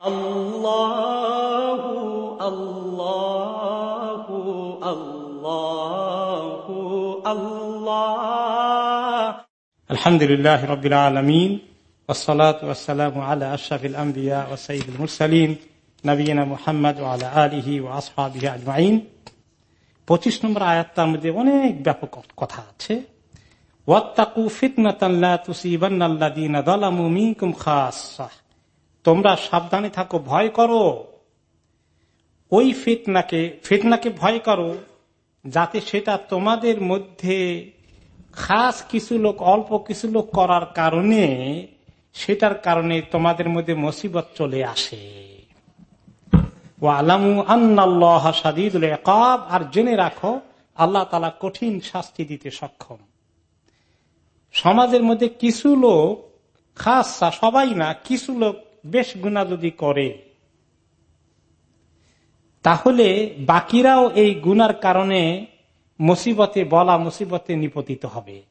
الله الله الله الله الحمد لله رب العالمين والصلاة والسلام على أشرف الأنبياء وسيد المرسلين নবীনা মোহাম্মদ ওয়ালা আলিহি ও আসহাবিহি আজমাইন পঁচিশ নম্বর আয়াত্তার মধ্যে অনেক ব্যাপক কথা আছে ওয়াত্তাকু ফিতনাতাল্লা তুসিবান্নাল্লাযীনা যালামু মিনকুম খাসসাহ তোমরা সাবধানে থাকো, ভয় করো। ওই ফিতনাকে ফিতনাকে ভয় করো, যাতে সেটা তোমাদের মধ্যে খাস কিছু লোক, অল্প কিছু লোক করার কারণে সেটার কারণে তোমাদের মধ্যে মুসিবত চলে আসে। আলামু আন্নাল্লাহ আর জেনে রাখো, আল্লাহ তালা কঠিন শাস্তি দিতে সক্ষম। সমাজের মধ্যে কিছু লোক, খাস সবাই না, কিছু লোক বেশ গুণা যদি করে। তাহলে বাকিরাও এই গুনার কারণে মুসিবতে বলা মুসিবতে নিপতিত হবে।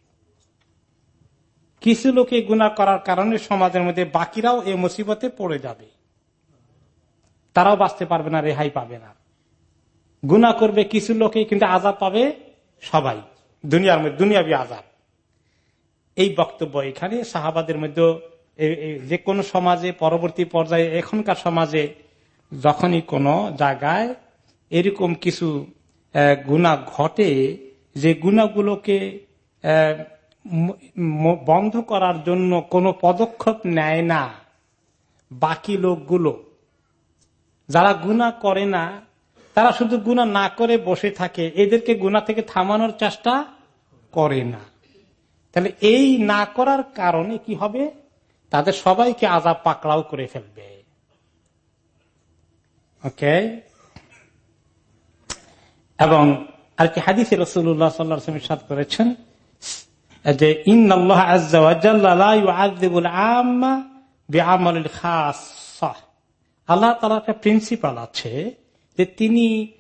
কিছু লোকে গুণা করার কারণে সমাজের মধ্যে বাকিরাও এই মুসিবতে পড়ে যাবে। তারাও বাঁচতে পারবে না, রেহাই পাবে না। গুণা করবে কিছু লোকে কিন্তু আজাদ পাবে সবাই। দুনিয়ার মধ্যে, দুনিয়াবি আজাদ এই বক্তব্য এখানে সাহাবাদের মধ্যে যে কোনো সমাজে, পরবর্তী পর্যায়ে, এখনকার সমাজে যখনই কোনো জায়গায় এরকম কিছু গুণা ঘটে, যে গুণাগুলোকে বন্ধ করার জন্য কোনো পদক্ষেপ নেয় না বাকি লোকগুলো। যারা গুণা করে না, তারা শুধু গুণা না করে বসে থাকে, এদেরকে গুণা থেকে থামানোর চেষ্টা করে না। তাহলে এই না করার কারণে কি হবে? তাদের সবাইকে আজাব পাকড়াও করে ফেলবে। ওকে এবং আর কি হাদিসে রসুল্লাহ সাল্লাহ সাদ করেছেন যে আল্লাহ তালা একটা প্রিন্সিপাল আছে যে তিনি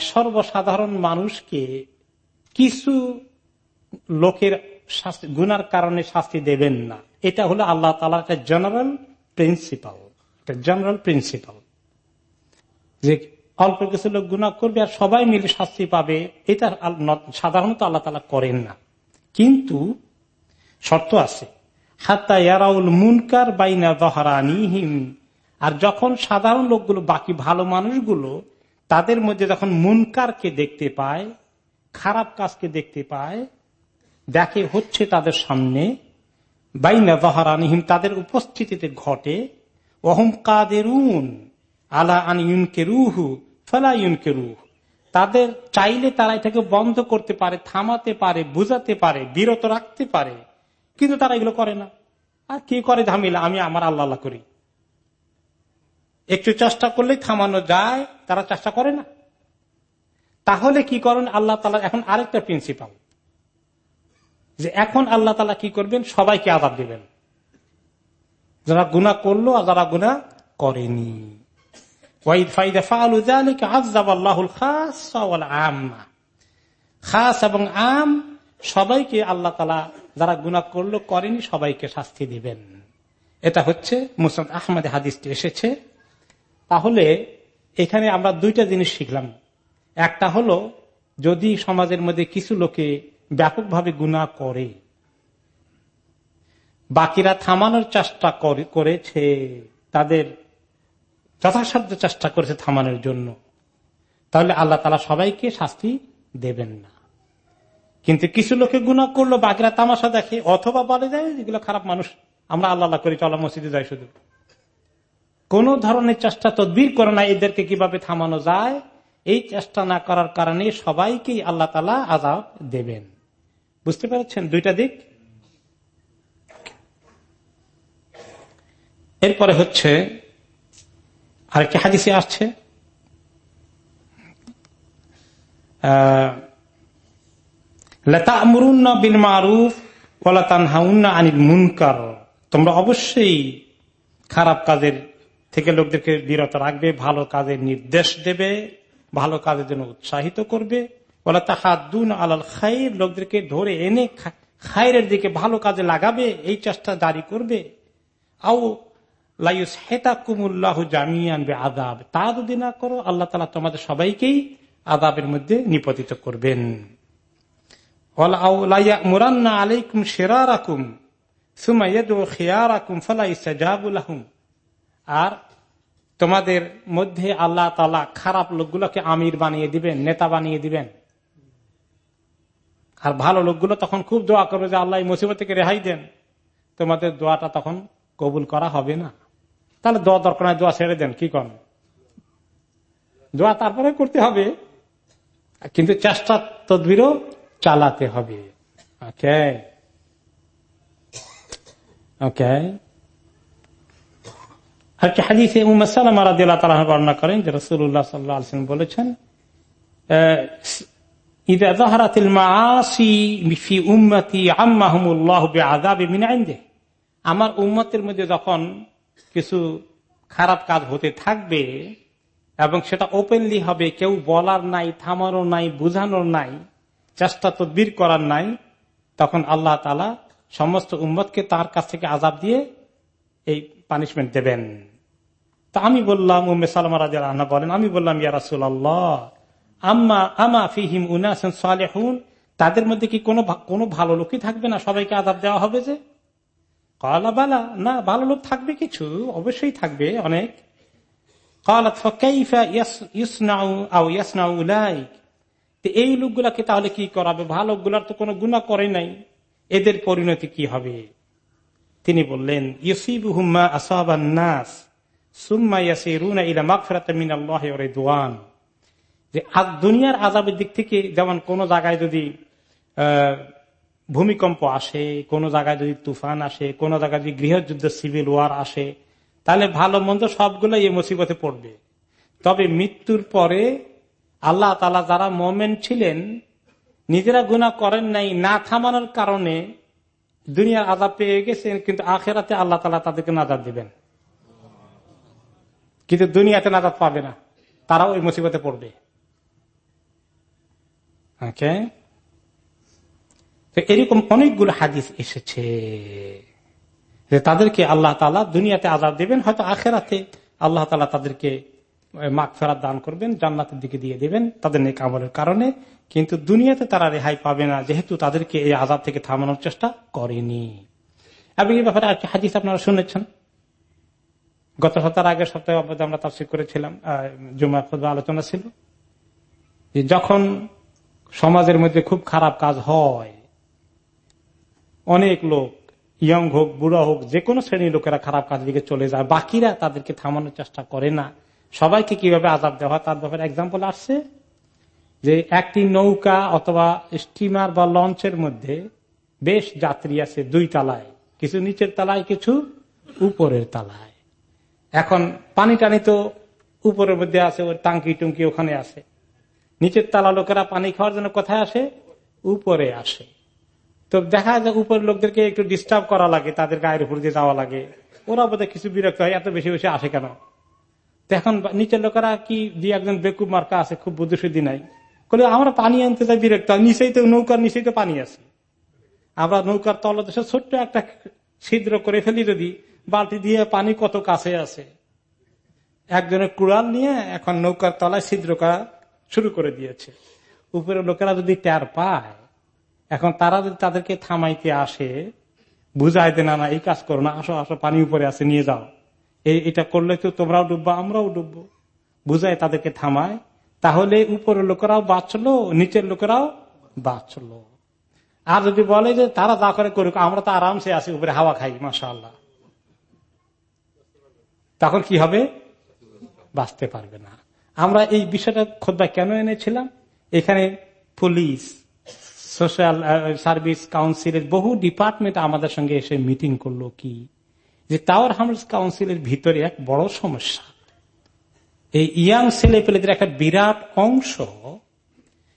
সর্বসাধারণ মানুষকে কিছু লোকের গুনার কারণে শাস্তি দেবেন না। এটা হলো আল্লাহ তালার একটা জেনারেল প্রিন্সিপাল একটা জেনারেল প্রিন্সিপাল যে অল্প কিছু লোক গুণা করবে আর সবাই মিলে শাস্তি পাবে, এটা সাধারণত আল্লাহ তালা করেন না। কিন্তু শর্ত আছে। মুনকার আর যখন সাধারণ লোকগুলো, বাকি ভালো মানুষগুলো, তাদের মধ্যে যখন মুনকারকে দেখতে পায়, খারাপ কাজকে দেখতে পায়, দেখে হচ্ছে তাদের সামনে বাইনা দহরানিহিম তাদের উপস্থিতিতে ঘটে অহম কাদের আলা আন ইউনকে রুহু ফেলা ইউনকে রুহ তাদের চাইলে তারা এটাকে বন্ধ করতে পারে, থামাতে পারে, বুঝাতে পারে, বিরত রাখতে পারে, কিন্তু তারা এগুলো করে না। আর কি করে ঝামেলা? আমি আমার আল্লাহ করি। একটু চেষ্টা করলেই থামানো যায়, তারা চেষ্টা করে না। তাহলে কি করেন? আল্লাহ তালা এখন আরেকটা প্রিন্সিপাল যে এখন আল্লাহ তালা কি করবেন? সবাইকে আজাদ দিবেন। যারা গুণা করল আর যারা গুণা করেনি। খাস এবং আম সবাইকে আল্লাহ তালা যারা গুণা করল, করেনি, সবাইকে শাস্তি দিবেন। এটা হচ্ছে মুসলাম আহমদ হাদিসটি এসেছে। তাহলে এখানে আমরা দুইটা জিনিস শিখলাম। একটা হলো, যদি সমাজের মধ্যে কিছু লোকে ব্যাপকভাবে গুণা করে। বাকিরা থামানোর চেষ্টা করেছে। তাদের যথাসাধ্য চেষ্টা করেছে থামানোর জন্য। তাহলে আল্লাহ তালা সবাইকে শাস্তি দেবেন না। কিন্তু কিছু লোকে গুণা করল, বাকিরা তামাশা দেখে, অথবা বলে যায় যেগুলো খারাপ মানুষ, আমরা আল্লাহ করি চলা মসজিদে যাই শুধু। কোন ধরনের চেষ্টা তদবির করে না এদেরকে কীভাবে থামানো যায়, এই চেষ্টা না করার কারণে সবাইকেই আল্লাহ তালা আজাব দেবেন। বুঝতে পেরেছেন? দুইটা দিক? এরপরে হচ্ছে, আরেকটি হাদিসে আসছে বিল মারুফ আনিল মুনকার। তোমরা অবশ্যই খারাপ কাজের থেকে লোকদেরকে বিরত রাখবে, ভালো কাজের নির্দেশ দেবে, ভালো কাজের জন্য উৎসাহিত করবে। বলে তাহাদুন আলাল খাইর, লোকদেরকে ধরে এনে খায়ের দিকে ভালো কাজে লাগাবে, এই চেষ্টা জারি করবে। আও লাইস হেতা কুমুল্লাহ জামিয়ান বে আদাব তা যদি না করো, আল্লাহ তালা তোমাদের সবাইকেই আদাবের মধ্যে নিপতিত করবেন। মুরান্না আলাইকুম সেরা রাকুম আর তোমাদের মধ্যে আল্লাহ তালা খারাপ লোকগুলোকে আমির বানিয়ে দিবেন, নেতা বানিয়ে দিবেন। আর ভালো লোকগুলো তখন খুব দোয়া করবে যে আল্লাহ মুসিবত থেকে রেহাই দেন। তোমাদের দোয়াটা তখন কবুল করা হবে না। তাহলে দোয়া দরকার নয় দোয়া ছেড়ে দেন, কি করেন দোয়া তারপরে করতে হবে। কিন্তু চেষ্টা তদবিরও চালাতে হবে। ওকে? ওকে? হাদিসে উম্মাসালামা রাদিয়াল্লাহু তাআলা বর্ণনা করেন যে আলাইহি ওয়াসাল্লাম বলেছেন আমার উম্মতের মধ্যে যখন কিছু খারাপ কাজ হতে থাকবে এবং সেটা ওপেনলি হবে, কেউ বলার নাই থামানোর নাই, বুঝানোর নাই, চেষ্টা তদবির করার নাই, তখন আল্লাহ তালা সমস্ত উম্মতকে তার কাছ থেকে আজাব দিয়ে এই পানিশমেন্ট দেবেন। তা আমি বললাম, উম্মে সালমা রাজা বলেন, আমি বললাম, ইয়া রাসুল আল্লাহ আম্মা, আমা ফিহিম উনাসন সালেহুন, তাদের মধ্যে কি কোনো কোনো ভালো লোকই থাকবে না? সবাইকে আদাব দেওয়া হবে যে? কলা, বালা, না, ভালো লোক থাকবে কিছু, অবশ্যই থাকবে অনেক। এই লোকগুলাকে তাহলে কি করাবে? ভালো লোকগুলার তো কোনো গুণা করে নাই। এদের পরিণতি কি হবে? তিনি বললেন ইউসিব হুম্মা আসাবান নাস, সুম্মা ইয়াসিরুনা ইলা মাগফিরাতাম মিনাল্লাহি ওয়া রিদওয়ান। যে দুনিয়ার আজাবের দিক থেকে যেমন কোন জায়গায় যদি ভূমিকম্প আসে, কোন জায়গায় যদি তুফান আসে, কোন জায়গায় যদি গৃহযুদ্ধ সিভিল ওয়ার আসে, তাহলে ভালো মন্দ সবগুলো এই মুসিবতে পড়বে। তবে মৃত্যুর পরে আল্লাহ তালা যারা মোমেন্ট ছিলেন, নিজেরা গুণা করেন নাই, না থামানোর কারণে দুনিয়ার আজাব পেয়ে গেছেন, কিন্তু আখেরাতে আল্লাহ তালা তাদেরকে নাজাদ দিবেন। কিন্তু দুনিয়াতে নাজাদ পাবে না। তারাও ওই মুসিবতে পড়বে। ওকে? এরকম অনেকগুলো হাদিস এসেছে যে তাদেরকে আল্লাহ তালা দুনিয়াতে আজাদ দেবেন, হয়তো আখেরাতে আল্লাহ তালা তাদেরকে মাখ ফেরাত দান করবেন, জান্নাতের দিকে দিয়ে দেবেন তাদের নেক আমলের কারণে। কিন্তু দুনিয়াতে তারা রেহাই পাবে না, যেহেতু তাদেরকে এই আজাদ থেকে থামানোর চেষ্টা করেনি। এবং এই ব্যাপারে আজকে হাদিস আপনারা শুনেছেন। গত সপ্তাহের আগের সপ্তাহে আমরা তাফসিক করেছিলাম জুমা খুব আলোচনা ছিল। যখন সমাজের মধ্যে খুব খারাপ কাজ হয়। অনেক লোক ইয়ং হোক, বুড়া হোক যে কোনো শ্রেণির লোকেরা খারাপ কাজের দিকে চলে যায়। বাকিরা তাদেরকে থামানোর চেষ্টা করে না। সবাইকে কীভাবে আজাব দেওয়া হয় তার ব্যাপারে এক্সাম্পল আসছে যে একটি নৌকা অথবা স্টিমার বা লঞ্চের মধ্যে বেশ যাত্রী আছে দুই তালায়। কিছু নিচের তালায়, কিছু উপরের তালায়। এখন পানি টানি তো উপরের মধ্যে আছে, ওর টাঙ্কি টুঙ্কি ওখানে আছে। নিচের তালা লোকেরা পানি খাওয়ার জন্য কোথায় আসে? উপরে আসে। তো দেখা যায় উপরের লোকদেরকে একটু ডিস্টার্ব করা লাগে, তাদের গায়ের উপর দিয়ে যাওয়া লাগে। ওরা বোধ কিছু বিরক্ত হয়, এত বেশি বেশি আসে কেন? এখন নিচের লোকেরা কি যে একজন বেকুব মার্কা আছে, খুব বুদ্ধি নাই। বলে আমরা পানি আনতে যাই বিরক্ত নিচেই তো নৌকার নিচেই তো পানি আছে। আমরা নৌকার তলদেশে ছোট্ট একটা ছিদ্র করে ফেলি যদি, বালতি দিয়ে পানি কত কাছে আছে। একজনের কুড়াল নিয়ে এখন নৌকার তলায় ছিদ্র করা শুরু করে দিয়েছে। উপরে লোকেরা যদি ট্যার পায়, এখন তারা যদি তাদেরকে থামাইতে আসে বুঝাই দে না না, এই কাজ করো না, আসো আসো, পানি উপরে আসে নিয়ে যাও। এটা করলে তো তোমরাও ডুববো, আমরাও ডুববো। বুঝায় তাদেরকে থামায়, তাহলে উপরের লোকেরাও বাঁচলো, নিচের লোকেরাও বাঁচলো। আর যদি বলে যে তারা যা করে করুক, আমরা তো আরামসে আসি উপরে হাওয়া খাই, মাশাআল্লাহ। তখন কি হবে? বাঁচতে পারবে না। আমরা এই বিষয়টা খোদ্া কেন এনেছিলাম? এখানে পুলিশ, সোশ্যাল সার্ভিস কাউন্সিলের বহু ডিপার্টমেন্ট আমাদের সঙ্গে এসে মিটিং করল কি? যে টাওয়ার হামস কাউন্সিলের ভিতরে এক বড় সমস্যা। এই ইয়াং ছেলে পেলেদের একটা বিরাট অংশ,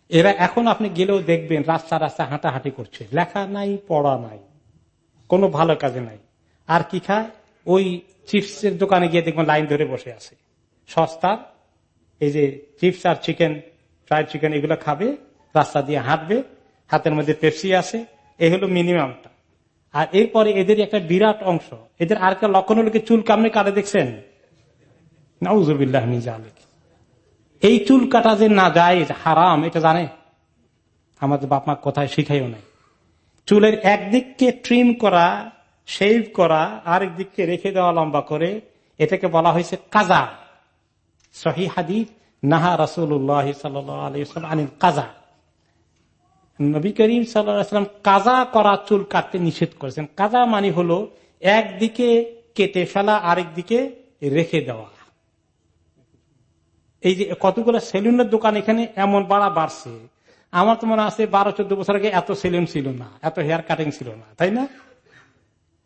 এরা এখন আপনি গেলেও দেখবেন রাস্তা রাস্তা হাঁটাহাঁটি করছে। লেখা নাই, পড়া নাই, কোনো ভালো কাজে নাই। আর কি খায়? ওই চিপসের দোকানে গিয়ে দেখবেন লাইন ধরে বসে আছে। সস্তার এই যে চিপস আর চিকেন, ফ্রাইড চিকেন, এগুলো খাবে, রাস্তা দিয়ে হাঁটবে, হাতের মধ্যে পেপসি আছে, এই হলো মিনিমামটা। আর এরপরে এদের একটা বিরাট অংশ, এদের আর একটা লক্ষণ হলো চুল কামড়ে কাটে দেখছেন? এই চুল কাটা যে না যায় হারাম, এটা জানে? আমাদের বাপ মা কোথায় শিখাইও নাই। চুলের একদিককে ট্রিম করা শেভ করা আরেক দিককে রেখে দেওয়া লম্বা করে, এটাকে বলা হয়েছে কাজা কাজা করা চুল কাটতে নিষেধ করেছেন। কাজা মানে হলো একদিকে কেটে ফেলা আরেক দিকে রেখে দেওয়া। এই যে কতগুলো সেলুনের দোকান এখানে এমন বাড়া বাড়ছে। আমার তো মনে আছে বারো, চোদ্দ বছর আগে এত সেলুন ছিল না, এত হেয়ার কাটিং ছিল না, তাই না?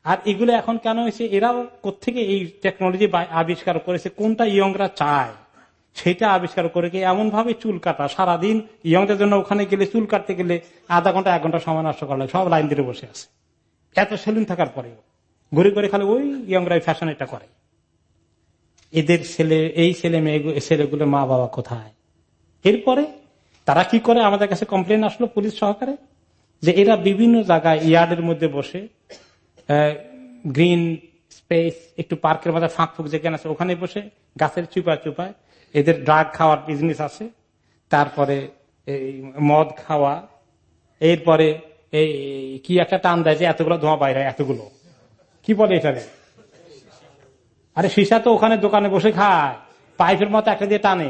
আর এগুলো এখন কেন হয়েছে? এরাও কোথেকে এই টেকনোলজি আবিষ্কার করেছে? কোনটা ইয়ংরা চায়? সেটা আবিষ্কার করে এমন ভাবে চুল কাটা? সারাদিন ইয়ংদের জন্য ওখানে গেলে, চুল কাটতে গেলে আধা ঘণ্টা, এক ঘণ্টা সময় নষ্ট করলে সব লাইন দিয়ে বসে আছে। এত সেলুন থাকার পরেও। ঘুরে ঘুরে খালি ওই ইয়ংরাই ফ্যাশন এটা করে। এদের ছেলে, এই ছেলে মেয়ে ছেলেগুলো মা বাবা কোথায়? এরপরে তারা কি করে? আমাদের কাছে কমপ্লেন আসলো পুলিশ সহকারে যে এরা বিভিন্ন জায়গায়, ইয়ার্ডের মধ্যে বসে গ্রিন স্পেস একটু পার্কের মধ্যে ফাঁক ফুক যেখানে আছে, ওখানে বসে গাছের চুপা চুপায় এদের ড্রাগ খাওয়ার বিজনেস আছে। তারপরে এই মদ খাওয়া, এরপরে এই কি একটা টান দেয় যে এতগুলো ধোঁয়া বাইরে এতগুলো। কি বলে এটারে? আরে সীসা তো ওখানে দোকানে বসে খায়, পাইপের মতো একটা দিয়ে টানে।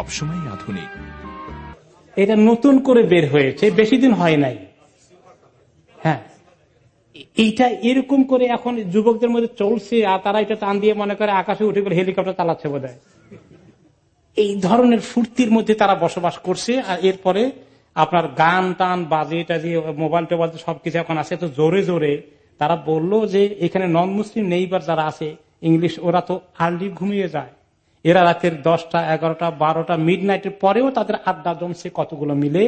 সবসময় আধুনিক। এটা নতুন করে বের হয়েছে, বেশি দিন হয় নাই। হ্যাঁ। এইটা এরকম করে এখন যুবকদের মধ্যে চলছে, আর তারা এটা টান দিয়ে মনে করে আকাশে উঠে করে হেলিকপ্টার চালাচ্ছে বোধ এই ধরনের ফুর্তির মধ্যে তারা বসবাস করছে, আর এরপরে আপনার গান টান, বাজে টাজে, মোবাইল টোবাইল সবকিছু এখন আছে, তো জোরে জোরে তারা বলল যে এখানে নন মুসলিম নেইবার যারা আছে, ইংলিশ, ওরা তো আর্লি ঘুমিয়ে যায়। এরা রাতের দশটা, এগারোটা, বারোটা মিড নাইটের পরেও তাদের আড্ডা জমছে কতগুলো মিলে।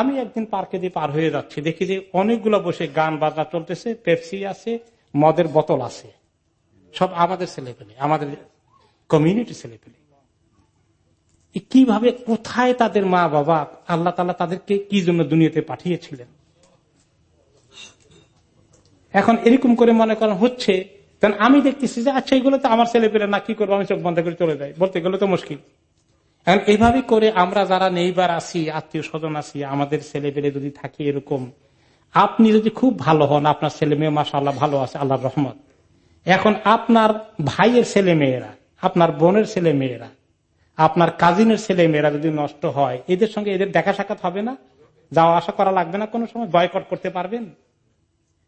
আমি একদিন পার্কে দিয়ে পার হয়ে যাচ্ছি। দেখি যে অনেকগুলো বসে গান বাজনা চলতেছে, পেপসি আছে, মদের বোতল আছে। সব আমাদের ছেলে পেলে আমাদের কমিউনিটি ছেলে পেলে কীভাবে, কোথায় তাদের মা বাবা, আল্লাহ তালা তাদেরকে কি জন্য দুনিয়াতে পাঠিয়েছিলেন? এখন এরকম করে মনে করেন হচ্ছে কারণ আমি দেখতেছি যে আচ্ছা এগুলো তো আমার ছেলে পেলে না, কি করব? আমি চোখ বন্ধ করে চলে যাই। বলতে গেলে তো মুশকিল। এখন এইভাবে করে আমরা যারা নেইবার আছি, আত্মীয় স্বজন আছি, আমাদের ছেলে পেলে যদি থাকি এরকম, আপনি যদি খুব ভালো হন, আপনার ছেলে মেয়ে মাসা আল্লাহ ভালো আছে, আল্লাহর রহমত। এখন আপনার ভাইয়ের ছেলে মেয়েরা, আপনার বোনের ছেলে মেয়েরা, আপনার কাজিনের ছেলে মেয়েরা যদি নষ্ট হয়, এদের সঙ্গে এদের দেখা সাক্ষাৎ হবে না? যাওয়া আসা করা লাগবে না কোনো সময়? বয়কট করতে পারবেন?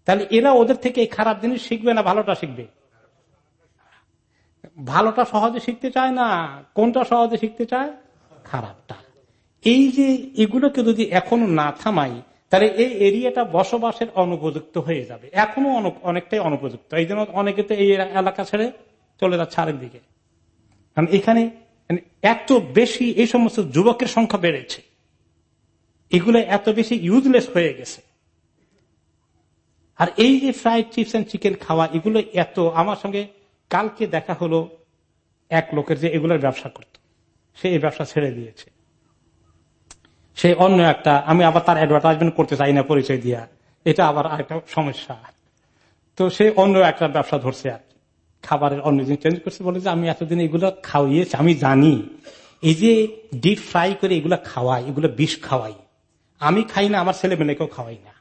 তাহলে এরা ওদের থেকে এই খারাপ জিনিস শিখবে না ভালোটা শিখবে? ভালোটা সহজে শিখতে চায় না, কোনটা সহজে শিখতে চায়? খারাপটা। এই যে এগুলোকে যদি এখনও না থামাই, তাহলে এই এরিয়াটা বসবাসের অনুপযুক্ত হয়ে যাবে। এখনও অনেকটাই অনুপযুক্ত। এই জন্য অনেকে তো এই এলাকা ছেড়ে চলে যাচ্ছে আরেক দিকে কারণ এখানে মানে এত বেশি এই সমস্ত যুবকের সংখ্যা বেড়েছে। এগুলো এত বেশি ইউজলেস হয়ে গেছে। আর এই যে ফ্রাইড চিপস এন্ড চিকেন খাওয়া, এগুলো এত, আমার সঙ্গে কালকে দেখা হলো এক লোকের যে এগুলোর ব্যবসা করত। সে এই ব্যবসা ছেড়ে দিয়েছে। সে অন্য একটা, আমি আবার তার অ্যাডভার্টাইজমেন্ট করতে চাই না পরিচয় দিয়া। এটা আবার আরেকটা সমস্যা। তো সে অন্য একটা ব্যবসা ধরছে আর খাবারের অন্য জিনিস চেঞ্জ করছে, বলে যে আমি এতদিন এগুলো খাওয়িয়েছি, আমি জানি। এই যে ডিপ ফ্রাই করে এগুলো খাওয়াই, এগুলো বিষ খাওয়াই। আমি খাই না, আমার ছেলে মেয়েকেও খাওয়াই না।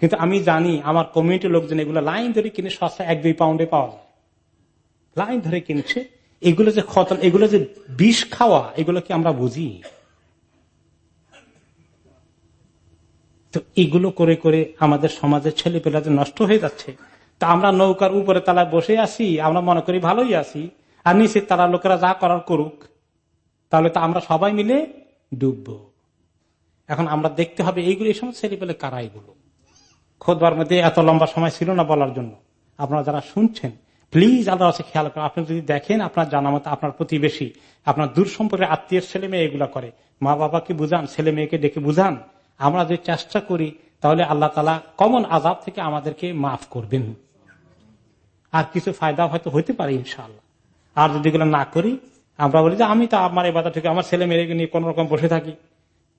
কিন্তু আমি জানি আমার কমিউনিটির লোকজন এগুলো লাইন ধরে কিনে সস্তা এক, দুই পাউন্ডে পাওয়া যায়। লাইন ধরে কিনছে। এগুলো যে খতন এগুলো যে বিষ খাওয়া, এগুলো কি আমরা বুঝি? তো এগুলো করে করে আমাদের সমাজের ছেলে পেলাদের নষ্ট হয়ে যাচ্ছে, তা আমরা নৌকার উপরে তালা বসে আছি, আমরা মনে করি ভালোই আছি, আর নিচে তারা লোকেরা যা করার করুক, তাহলে তো আমরা সবাই মিলে ডুববো। এখন আমরা দেখতে হবে এইগুলো এই সময় ছেলে পেলে কারা এগুলো? খোদবার মধ্যে এত লম্বা সময় ছিল না বলার জন্য। আপনারা যারা শুনছেন প্লিজ আল্লাহ কাছে খেয়াল করেন আপনি যদি দেখেন আপনার জানা মতো আপনার প্রতিবেশী, আপনার দূর সম্পর্কে আত্মীয় ছেলে মেয়ে এগুলো করে, মা বাবাকে বুঝান, ছেলে মেয়েকে ডেকে বুঝান, আমরা যে চেষ্টা করি, তাহলে আল্লাহ তালা কমন আজাব থেকে আমাদেরকে মাফ করবেন। আর কিছু ফায়দা হয়তো হইতে পারে ইনশাল্লাহ আর যদি এগুলো না করি, আমরা বলি যে আমি তো আমার এই বাধা থেকে আমার ছেলে মেয়েকে নিয়ে কোন রকম বসে থাকি,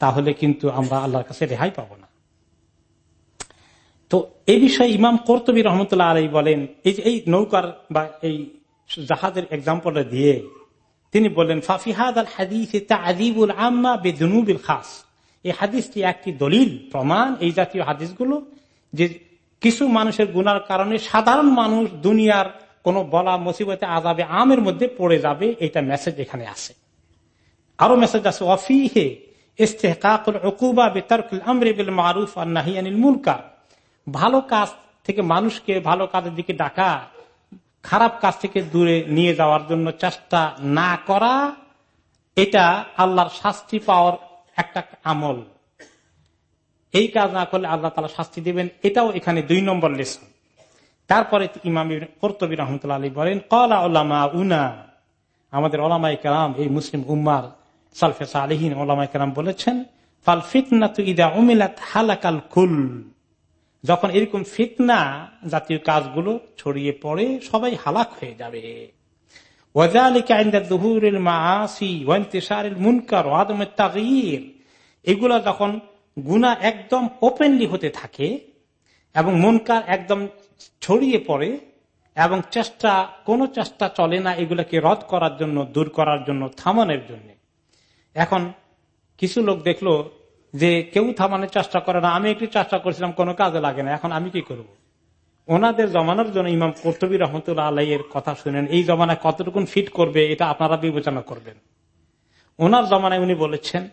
তাহলে কিন্তু আমরা আল্লাহর কাছে রেহাই পাবো না। তো এই বিষয়ে ইমাম কর্তবী রহমতুল্লাহ আলাই বলেন, এই যে এই নৌকার বা এই জাহাজের এক্সাম্পল দিয়ে তিনি বললেন ফাফিহাদ আল হাদিস আম্মা বেদনুবিল খাস। এই হাদিসটি একটি দলিল, প্রমাণ এই জাতীয় হাদিসগুলো যে কিছু মানুষের গুনার কারণে সাধারণ মানুষ দুনিয়ার কোন বলা মুসিবতে আজাবে আমের মধ্যে পড়ে যাবে, এটা মেসেজ এখানে আছে। আরও মেসেজ আছে অফিহে মারুফ আর নাহিয়ানিল মুলকার ভালো কাজ থেকে মানুষকে ভালো কাজের দিকে ডাকা, খারাপ কাজ থেকে দূরে নিয়ে যাওয়ার জন্য চেষ্টা না করা, এটা আল্লাহর শাস্তি পাওয়ার একটা আমল। এই কাজ না করলে আল্লাহ তালা শাস্তি দিবেন, এটাও এখানে দুই নম্বর লেসন। তারপরে ইমাম কর্তবী রহমতুল্লাহ আলী বলেন কলা ওলামা উনা আমাদের ওলামাই কালাম এই মুসলিম উম্মার সালফেসা আলহীন ওলামাই কালাম বলেছেন, ফাল ফিতনা তু ইদা উমিলাত হালাকাল কুল যখন এরকম ফিতনা জাতীয় কাজগুলো ছড়িয়ে পড়ে, সবাই হালাক হয়ে যাবে। এগুলা যখন গুণা একদম ওপেনলি হতে থাকে এবং মনকার একদম ছড়িয়ে পড়ে এবং চেষ্টা, কোনো চেষ্টা চলে না এগুলোকে রদ করার জন্য, দূর করার জন্য, থামানোর জন্য। এখন কিছু লোক দেখল যে কেউ থামানোর চেষ্টা করে না। আমি একটু চেষ্টা করছিলাম, কোনো কাজে লাগে না। এখন আমি কি করব। ওনাদের জমানোর জন্য ইমাম কর্তবী রহমতুল্লাহ আল্লাহের কথা শুনেন, এই জমানায় কতটুকুন ফিট করবে এটা আপনারা বিবেচনা করবেন। ওনার জমানায় উনি বলেছেন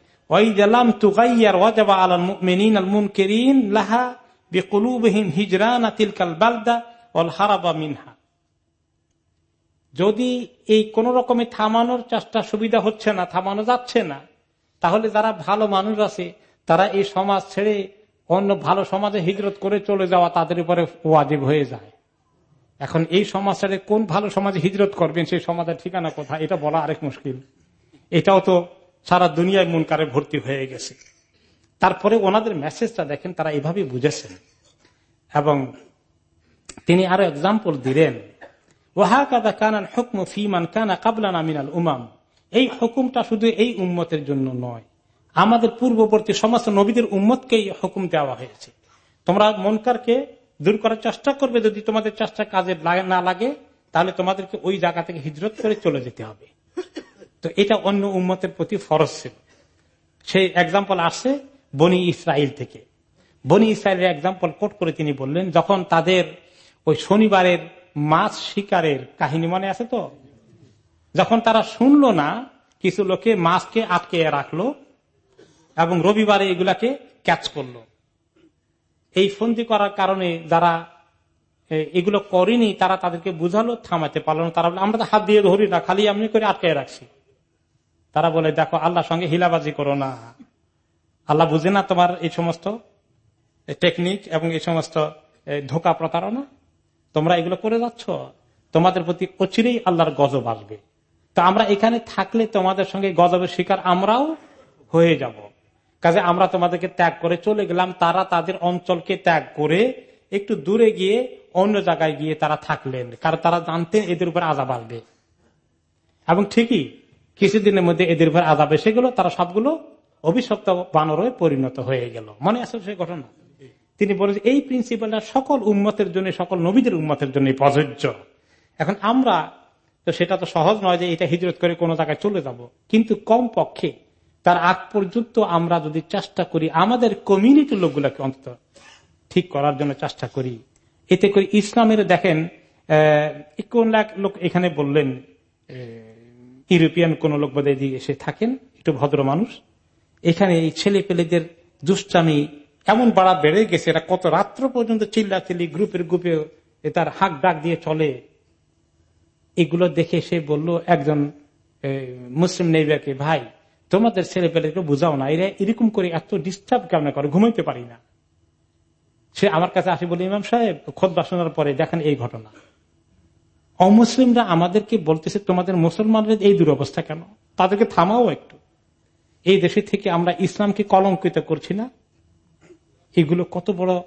যদি এই কোন রকমে থামানোর চেষ্টা সুবিধা হচ্ছে না, থামানো যাচ্ছে না, তাহলে যারা ভালো মানুষ আছে তারা এই সমাজ ছেড়ে অন্য ভালো সমাজে হিজরত করে চলে যাওয়া তাদের উপরে ওয়াজিব হয়ে যায়। এখন এই সমাজ ছেড়ে কোন ভালো সমাজে হিজরত করবেন সেই সমাজের ঠিকানা কোথায়? এটা বলা আরেক মুশকিল। এটাও তো সারা দুনিয়ায় মুনকারে ভর্তি হয়ে গেছে। তারপরে ওনাদের মেসেজটা দেখেন, তারা এভাবে বুঝেছেন। এবং তিনি আরও এক্সাম্পল দিলেন। ওহা কাদা হুকম ফিমান কানা কাবলান আমিনাল উমাম। এই হুকুমটা শুধু এই উম্মতের জন্য নয়। আমাদের পূর্ববর্তী সমস্ত নবীদের উম্মতকে হুকুম দেওয়া হয়েছে। তোমরা মনকারকে দূর করার চেষ্টা করবে, যদি তোমাদের চেষ্টা কাজে না লাগে, তাহলে তোমাদেরকে ওই জায়গা থেকে হিজরত করে চলে যেতে হবে। তো এটা অন্য উম্মতের প্রতি ফরজ ছিল। সেই এক্সাম্পল আসে বনি ইসরায়েল থেকে। বনি ইসরায়েলের এক্সাম্পল কোট করে তিনি বললেন, যখন তাদের ওই শনিবারের মাছ শিকারের কাহিনী মনে আছে তো? যখন তারা শুনলো না, কিছু লোকে মাছকে আটকে রাখল এবং রবিবারে এগুলাকে ক্যাচ করল। এই ফন্দি করার কারণে যারা এগুলো করেনি, তারা তাদেরকে বুঝালো থামাতে পারল না। তারা আমরা তো হাত দিয়ে ধরি না, খালি এমনি করে আটকে রাখছি। তারা বলে, দেখো, আল্লাহর সঙ্গে হিলাবাজি করো না। আল্লাহ বুঝে না তোমার এই সমস্ত টেকনিক এবং এই সমস্ত ধোকা প্রতারণা। তোমরা এগুলো করে যাচ্ছ। তোমাদের প্রতি অচিরেই আল্লাহর গজব আসবে। তো আমরা এখানে থাকলে তোমাদের সঙ্গে গজবের শিকার আমরাও হয়ে যাব। কাজে আমরা তোমাদেরকে ত্যাগ করে চলে গেলাম। তারা তাদের অঞ্চলকে ত্যাগ করে একটু দূরে গিয়ে অন্য জায়গায় গিয়ে তারা থাকলেন, কারণ তারা জানতেন এদের উপর আজাব আসবে। এবং ঠিকই কিছুদিনের মধ্যে এদের উপর আজাব এসে গেল, তারা সবগুলো অভিশপ্ত বানরে পরিণত হয়ে গেল। মনে আছে সেই ঘটনা? তিনি বলেছেন এই প্রিন্সিপালটা সকল উন্মতের জন্য, সকল নবীদের উন্মতের জন্য প্রযোজ্য। এখন আমরা, তো সেটা তো সহজ নয় যে এটা হিজরত করে কোনো জায়গায় চলে যাব। কিন্তু কম পক্ষে তার আগ পর্যন্ত আমরা যদি চেষ্টা করি আমাদের কমিউনিটির লোকগুলোকে অন্তত ঠিক করার জন্য চেষ্টা করি। এতে করে ইসলামের দেখেন লাখ লোক এখানে বললেন ইউরোপিয়ান কোন লোক বোধ এসে থাকেন, একটু ভদ্র মানুষ। এখানে এই ছেলে পেলেদের দুষ্টামি এমন বাড়া বেড়ে গেছে, এরা কত রাত্র পর্যন্ত চিল্লা চিল্লি গ্রুপের গ্রুপে তার হাক ডাক দিয়ে চলে। এগুলো দেখে সে বলল, একজন মুসলিম নেইবাকে ভাই তোমাদের ছেলে পেলেকে বুঝাও না। এরা এরকম করে এত ডিস্টার্ব কেমন করে, ঘুমাইতে পারি না। সে আমার কাছে আসে বলে, ইমাম সাহেব খোদ শোনার পরে দেখেন এই ঘটনা। অমুসলিমরা আমাদেরকে বলতেছে, তোমাদের মুসলমানদের এই দুরবস্থা কেন? তাদেরকে থামাও একটু। এই দেশে থেকে আমরা ইসলামকে কলঙ্কিত করছি না। এগুলো কত বড়,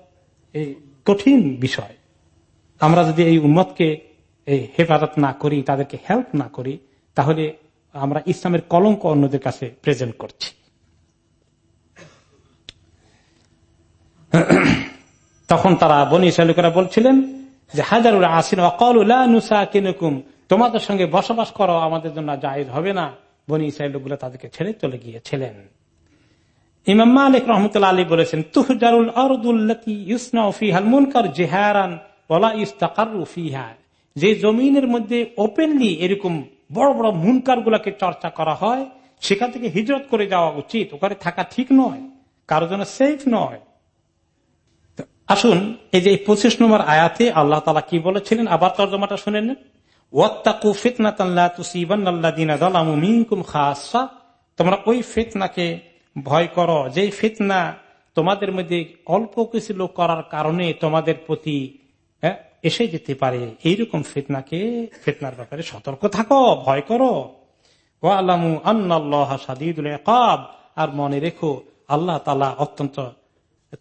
এই কঠিন বিষয়। আমরা যদি এই উম্মতকে হেফাজত না করি, তাদেরকে হেল্প না করি, তাহলে আমরা ইসলামের কলঙ্ক অন্যদের কাছে প্রেজেন্ট করছি। তখন তারা বনি লোকেরা বলছিলেন যে, হাজারুল আসিন অকলুম তোমাদের সঙ্গে বসবাস করো, আমাদের জন্য জায়েজ হবে না। বনি ইসরায়েল লোকগুলো তাদেরকে ছেড়ে চলে গিয়েছিলেন। ইমাম মালিক রহমতুল্লা আলী বলেছেন, তুহজারুল ফিহাল জেহারান যে জমিনের মধ্যে ওপেনলি এরকম বড় বড় মুনকার চর্চা করা হয়, সেখান থেকে হিজরত করে যাওয়া উচিত। ওখানে থাকা ঠিক নয়, কারও জন্য সেফ নয়। আসুন, এই যে পঁচিশ নম্বর আয়াতে আল্লাহ তালা কি বলেছিলেন? আবার তর্জমাটা শুনে নেন ওয়াত্তাকু খাসসা। তোমরা ওই ফিতনাকে ভয় করো যে ফিতনা তোমাদের মধ্যে অল্প কিছু লোক করার কারণে তোমাদের প্রতি এসে যেতে পারে। এইরকম ফিতনাকে, ফিতনার ব্যাপারে সতর্ক থাকো, ভয় করো। ওয়ালামু আন্নাল্লাহ সাদিদুল ইকাব। আর মনে রেখো, আল্লাহ তালা অত্যন্ত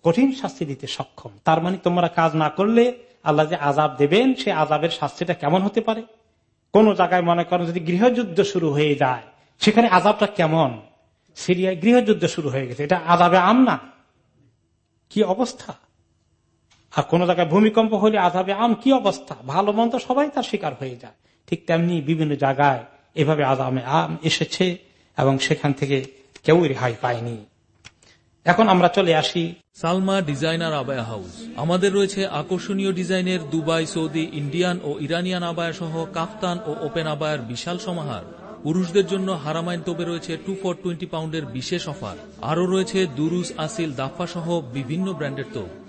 কঠিন শাস্তি দিতে সক্ষম। তার মানে তোমরা কাজ না করলে আল্লাহ যে আজাব দেবেন, সে আজাবের শাস্তিটা কেমন হতে পারে? কোন জায়গায় মনে করেন যদি গৃহযুদ্ধ শুরু হয়ে যায়, সেখানে আজাবটা কেমন? সিরিয়ায় গৃহযুদ্ধ শুরু হয়ে গেছে, এটা আজাবে আম না? কি অবস্থা? আর কোন জায়গায় ভূমিকম্প হলে আজাবে আম কি অবস্থা? ভালো মন্দ সবাই তার শিকার হয়ে যায়। ঠিক তেমনি বিভিন্ন জায়গায় এভাবে আজামে আম এসেছে এবং সেখান থেকে কেউ রেহাই পায়নি। এখন আমরা চলে আসি সালমা ডিজাইনার আবায়া হাউস। আমাদের রয়েছে আকর্ষণীয় ডিজাইনের দুবাই, সৌদি, ইন্ডিয়ান ও ইরানিয়ান আবায়া সহ কাফতান ও ওপেন আবায়ের বিশাল সমাহার। পুরুষদের জন্য হারামাইন তোবে রয়েছে টু ফর টোয়েন্টি পাউন্ডের বিশেষ অফার। আরও রয়েছে দুরুস আসিল দাফা সহ বিভিন্ন ব্র্যান্ডের তোপ।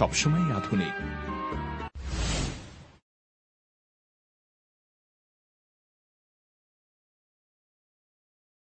সবসময় আধুনিক।